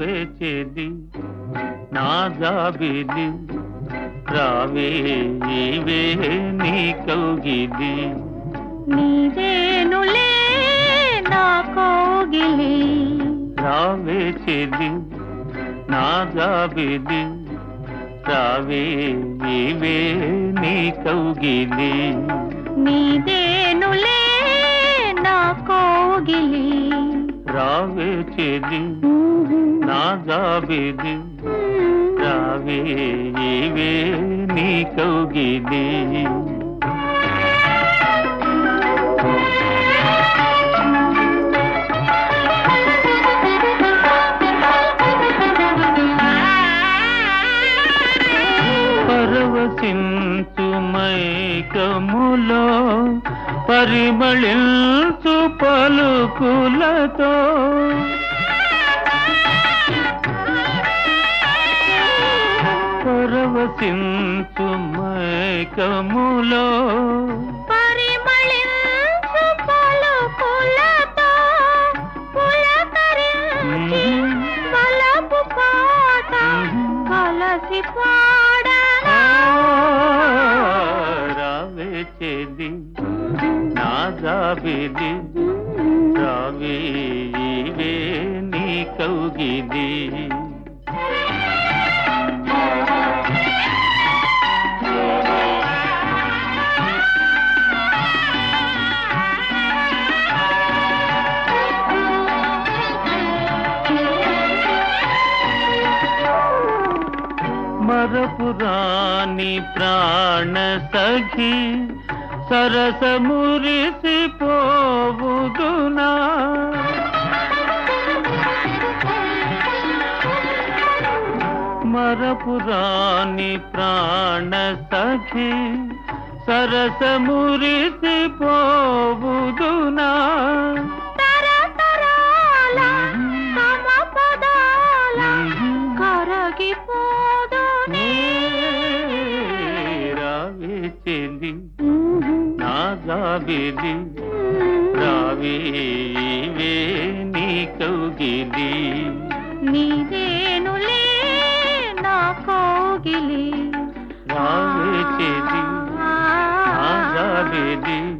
చెలి నా జాబిలి. రావే నీ కౌగిలి. నీవేనులే నా కోగిలి. రావే చెలి నా జాబిలి. రావే నీ కౌగిలి. నీదేనులే నా కోగిలి. రావే చెలి నా జాబిది రావే ఈవే నీ కౌగిలి పరవశించు మైకములో పరిమళించు పలుకులతో పరవశించు మైకములో రావే చెలి నా జాబిలి రావే నీ ప్రాణ సఖి సరస మురిసి పోవుదునా మరపురాణి ప్రాణ సఖి సరస మురిసి పోవుదునా. తరతరాల తమ నా జాబిలి రావే నీ కౌగిలి. నీదేనులే నా కోగిలి. రావే చెలి నా జాబిలి